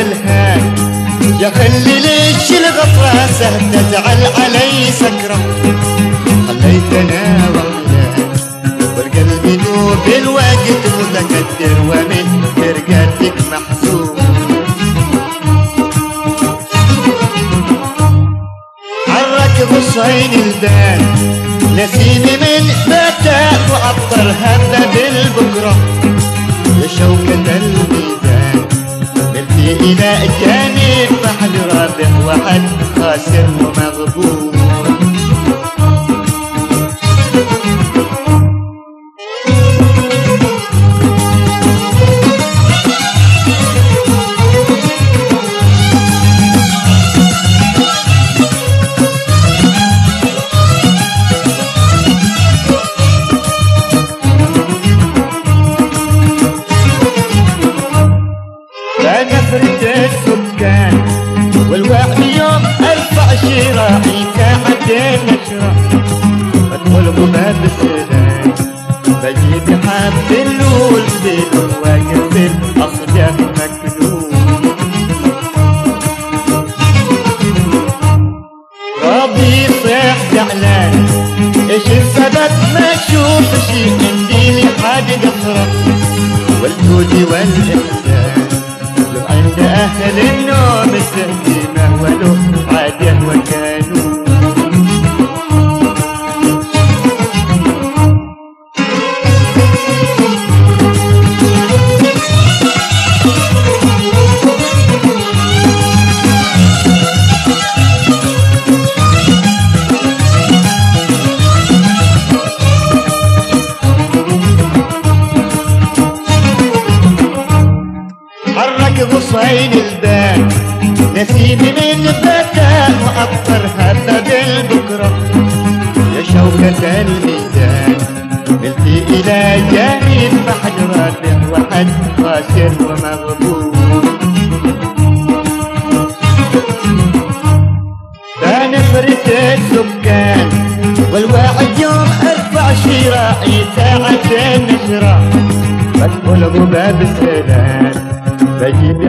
الولهان يا خلي ليش الغطرة سهل تزعل علي سكرة؟ خليتنا وحدان والقلب يدوب الوقت متكدر ومن فرقتك محزون حرك غصين البال نسيمي من بكى وعطر هبة بالبكرة. يا شوكة ملتي إلى جانب فحل رابح وحد خاسر ومغبون ساعتين نشرة ادخل باب السلام بجيب حب اللول بيل واقف الاصداف مكنون راضي صيح زعلان إيش السبب ما أشوف شي عندي لي حاجة قصرة والجود والإحسان الجديد بكى وأبطر هبة بالبكرة. يا شوكة الميزان ملتي إلى جانب محجراته وحد خاسر ومغبور فنفرت السكان والواحد يوم ارفع شراعي ساعة النشرة بدخل باب السلام بجيب